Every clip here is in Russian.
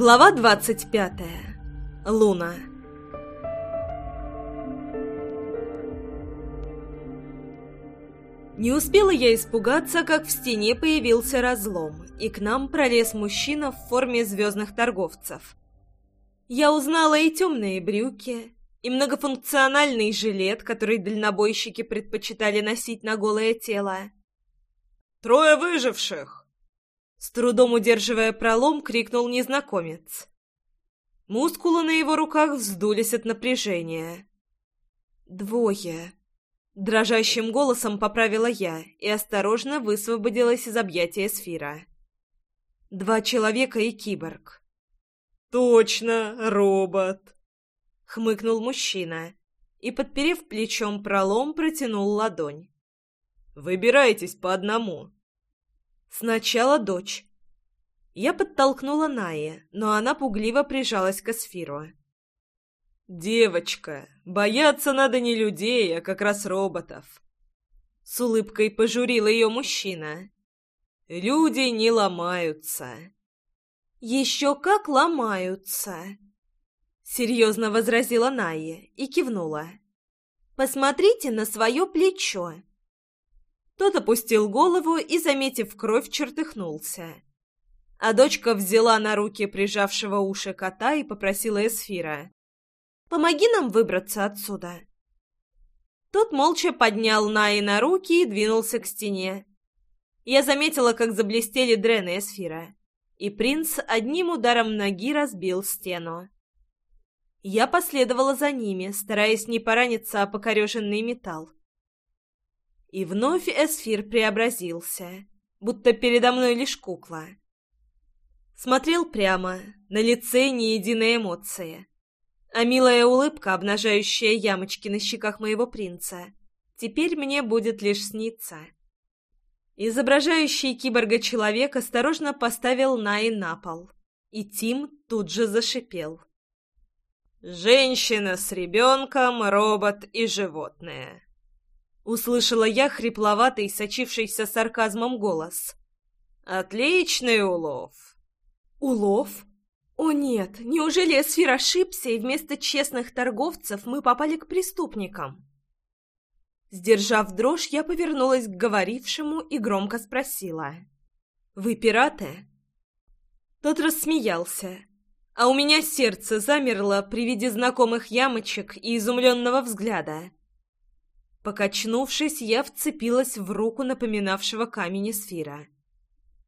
Глава двадцать пятая. Луна. Не успела я испугаться, как в стене появился разлом, и к нам пролез мужчина в форме звездных торговцев. Я узнала и темные брюки, и многофункциональный жилет, который дальнобойщики предпочитали носить на голое тело. «Трое выживших!» С трудом удерживая пролом, крикнул незнакомец. Мускулы на его руках вздулись от напряжения. «Двое!» Дрожащим голосом поправила я и осторожно высвободилась из объятия сфера. «Два человека и киборг». «Точно, робот!» — хмыкнул мужчина и, подперев плечом пролом, протянул ладонь. «Выбирайтесь по одному». Сначала дочь. Я подтолкнула Найе, но она пугливо прижалась к эсфиру. «Девочка, бояться надо не людей, а как раз роботов!» С улыбкой пожурил ее мужчина. «Люди не ломаются!» «Еще как ломаются!» Серьезно возразила Найя и кивнула. «Посмотрите на свое плечо!» Тот опустил голову и, заметив кровь, чертыхнулся. А дочка взяла на руки прижавшего уши кота и попросила Эсфира. «Помоги нам выбраться отсюда». Тот молча поднял Наи на руки и двинулся к стене. Я заметила, как заблестели дрены Эсфира, и принц одним ударом ноги разбил стену. Я последовала за ними, стараясь не пораниться о покореженный металл. И вновь Эсфир преобразился, будто передо мной лишь кукла. Смотрел прямо, на лице ни единой эмоции. А милая улыбка, обнажающая ямочки на щеках моего принца, теперь мне будет лишь сниться. Изображающий киборга человек осторожно поставил Наи на пол, и Тим тут же зашипел. «Женщина с ребенком, робот и животное». Услышала я хрипловатый, сочившийся сарказмом голос. «Отличный улов!» «Улов? О нет, неужели Эсфир ошибся, и вместо честных торговцев мы попали к преступникам?» Сдержав дрожь, я повернулась к говорившему и громко спросила. «Вы пираты?» Тот рассмеялся, а у меня сердце замерло при виде знакомых ямочек и изумленного взгляда. Покачнувшись, я вцепилась в руку напоминавшего камень эсфира.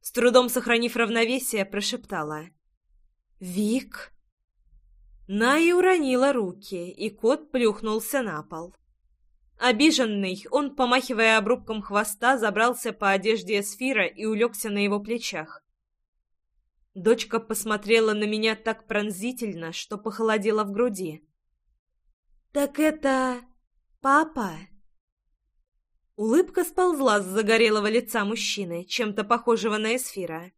С трудом сохранив равновесие, прошептала. «Вик?» Най уронила руки, и кот плюхнулся на пол. Обиженный, он, помахивая обрубком хвоста, забрался по одежде эсфира и улегся на его плечах. Дочка посмотрела на меня так пронзительно, что похолодела в груди. «Так это... папа?» Улыбка сползла с загорелого лица мужчины, чем-то похожего на эсфира.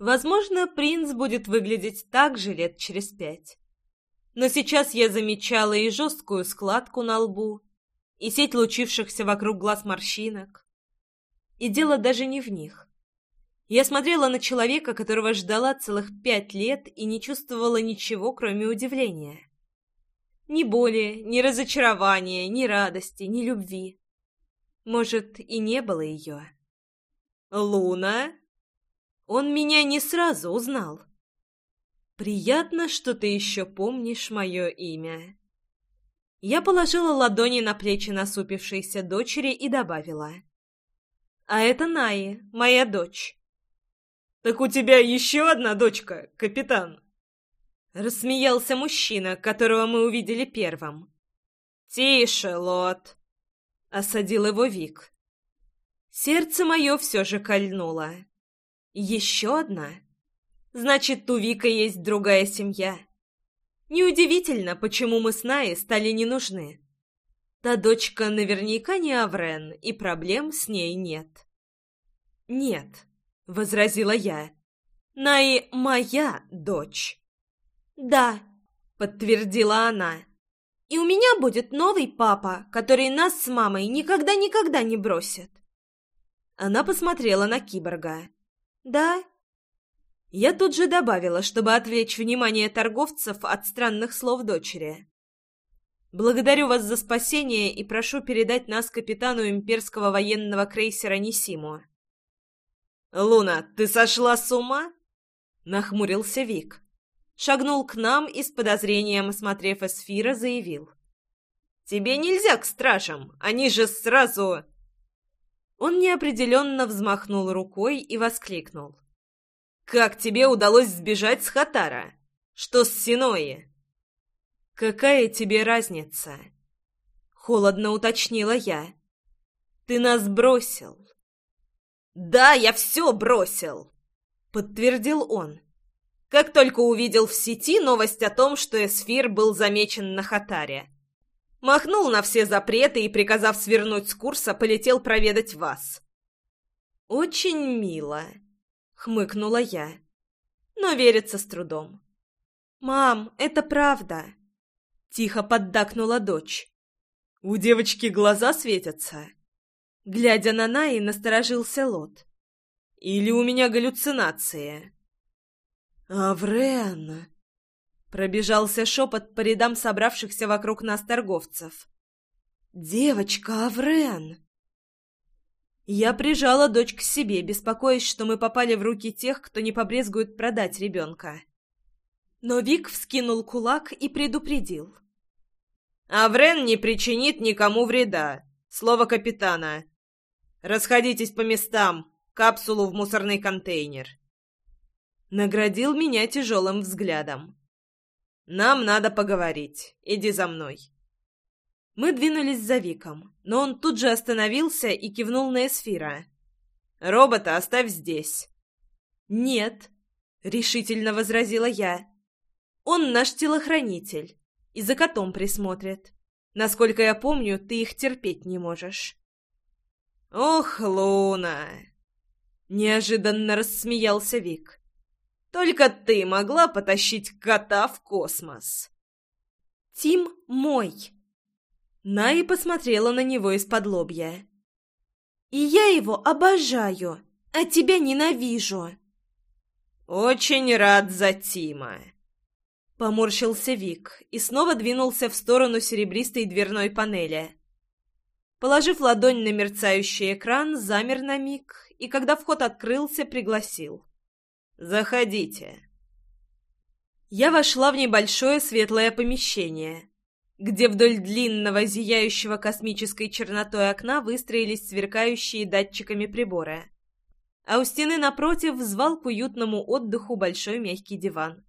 Возможно, принц будет выглядеть так же лет через пять. Но сейчас я замечала и жесткую складку на лбу, и сеть лучившихся вокруг глаз морщинок. И дело даже не в них. Я смотрела на человека, которого ждала целых пять лет и не чувствовала ничего, кроме удивления. Ни боли, ни разочарования, ни радости, ни любви. Может, и не было ее. «Луна?» Он меня не сразу узнал. «Приятно, что ты еще помнишь мое имя». Я положила ладони на плечи насупившейся дочери и добавила. «А это Наи, моя дочь». «Так у тебя еще одна дочка, капитан?» Рассмеялся мужчина, которого мы увидели первым. «Тише, Лот!» Осадил его Вик. Сердце мое все же кольнуло. Еще одна? Значит, у Вика есть другая семья. Неудивительно, почему мы с Наей стали не нужны. Та дочка наверняка не Аврен, и проблем с ней нет. «Нет», — возразила я. «Наи моя дочь». «Да», — подтвердила она. И у меня будет новый папа, который нас с мамой никогда-никогда не бросит. Она посмотрела на киборга. Да? Я тут же добавила, чтобы отвлечь внимание торговцев от странных слов дочери. «Благодарю вас за спасение и прошу передать нас капитану имперского военного крейсера Нисиму». «Луна, ты сошла с ума?» — нахмурился Вик. Шагнул к нам и с подозрением, осмотрев эсфира, заявил. «Тебе нельзя к стражам, они же сразу...» Он неопределенно взмахнул рукой и воскликнул. «Как тебе удалось сбежать с Хатара? Что с Синои?» «Какая тебе разница?» Холодно уточнила я. «Ты нас бросил». «Да, я все бросил!» Подтвердил он. Как только увидел в сети новость о том, что Эсфир был замечен на Хатаре. Махнул на все запреты и, приказав свернуть с курса, полетел проведать вас. «Очень мило», — хмыкнула я, но верится с трудом. «Мам, это правда», — тихо поддакнула дочь. У девочки глаза светятся. Глядя на Наи, насторожился Лот. «Или у меня галлюцинация?» «Аврен!» Пробежался шепот по рядам собравшихся вокруг нас торговцев. «Девочка Аврен!» Я прижала дочь к себе, беспокоясь, что мы попали в руки тех, кто не побрезгует продать ребенка. Но Вик вскинул кулак и предупредил. «Аврен не причинит никому вреда. Слово капитана. Расходитесь по местам. Капсулу в мусорный контейнер». Наградил меня тяжелым взглядом. «Нам надо поговорить. Иди за мной». Мы двинулись за Виком, но он тут же остановился и кивнул на Эсфира. «Робота оставь здесь». «Нет», — решительно возразила я. «Он наш телохранитель и за котом присмотрит. Насколько я помню, ты их терпеть не можешь». «Ох, Луна!» Неожиданно рассмеялся Вик. Только ты могла потащить кота в космос. Тим мой. Наи посмотрела на него из-под лобья. И я его обожаю, а тебя ненавижу. Очень рад за Тима. Поморщился Вик и снова двинулся в сторону серебристой дверной панели. Положив ладонь на мерцающий экран, замер на миг и, когда вход открылся, пригласил. «Заходите». Я вошла в небольшое светлое помещение, где вдоль длинного, зияющего космической чернотой окна выстроились сверкающие датчиками приборы. А у стены напротив взвал к уютному отдыху большой мягкий диван.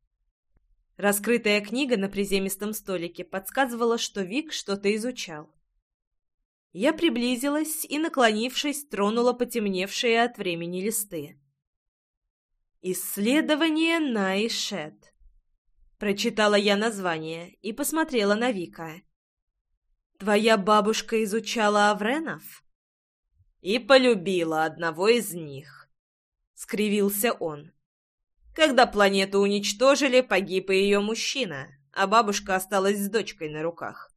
Раскрытая книга на приземистом столике подсказывала, что Вик что-то изучал. Я приблизилась и, наклонившись, тронула потемневшие от времени листы. «Исследование Найшет». Прочитала я название и посмотрела на Вика. «Твоя бабушка изучала Авренов?» «И полюбила одного из них», — скривился он. «Когда планету уничтожили, погиб и ее мужчина, а бабушка осталась с дочкой на руках.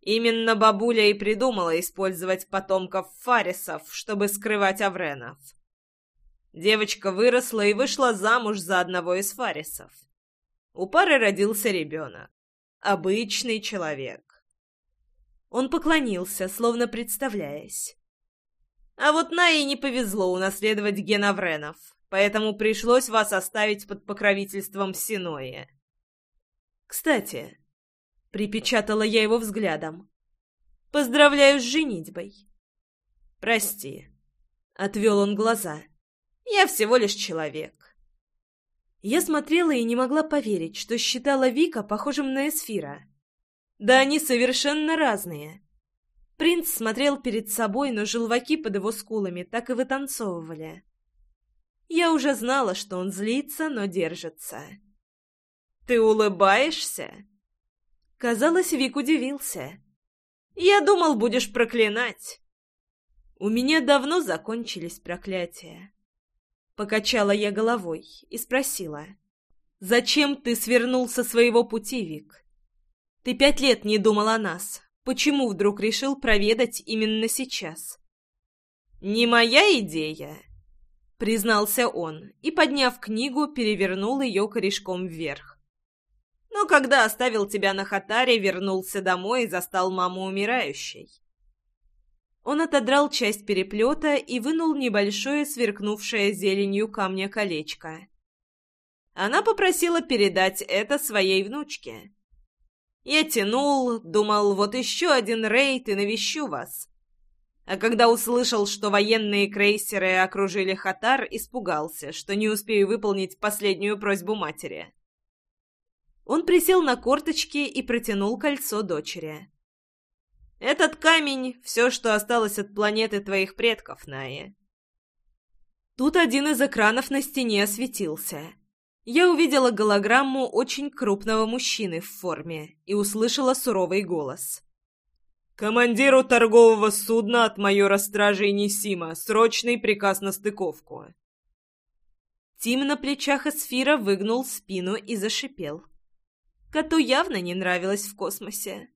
Именно бабуля и придумала использовать потомков Фарисов, чтобы скрывать Авренов. Девочка выросла и вышла замуж за одного из фарисов. У пары родился ребенок. Обычный человек. Он поклонился, словно представляясь. А вот Наи не повезло унаследовать ген Авренов, поэтому пришлось вас оставить под покровительством Синоя. Кстати, припечатала я его взглядом. Поздравляю с женитьбой. Прости. Отвел он глаза. Я всего лишь человек. Я смотрела и не могла поверить, что считала Вика похожим на Эсфира. Да они совершенно разные. Принц смотрел перед собой, но желваки под его скулами так и вытанцовывали. Я уже знала, что он злится, но держится. «Ты улыбаешься?» Казалось, Вик удивился. «Я думал, будешь проклинать». У меня давно закончились проклятия. Покачала я головой и спросила. «Зачем ты свернул со своего пути, Вик? Ты пять лет не думал о нас. Почему вдруг решил проведать именно сейчас?» «Не моя идея», — признался он и, подняв книгу, перевернул ее корешком вверх. «Но когда оставил тебя на Хатаре, вернулся домой и застал маму умирающей». Он отодрал часть переплета и вынул небольшое сверкнувшее зеленью камня колечко. Она попросила передать это своей внучке. Я тянул, думал, вот еще один рейд и навещу вас. А когда услышал, что военные крейсеры окружили Хатар, испугался, что не успею выполнить последнюю просьбу матери. Он присел на корточки и протянул кольцо дочери. «Этот камень — все, что осталось от планеты твоих предков, Найя». Тут один из экранов на стене осветился. Я увидела голограмму очень крупного мужчины в форме и услышала суровый голос. «Командиру торгового судна от майора стражей Несима срочный приказ на стыковку». Тим на плечах Эсфира выгнул спину и зашипел. Коту явно не нравилось в космосе.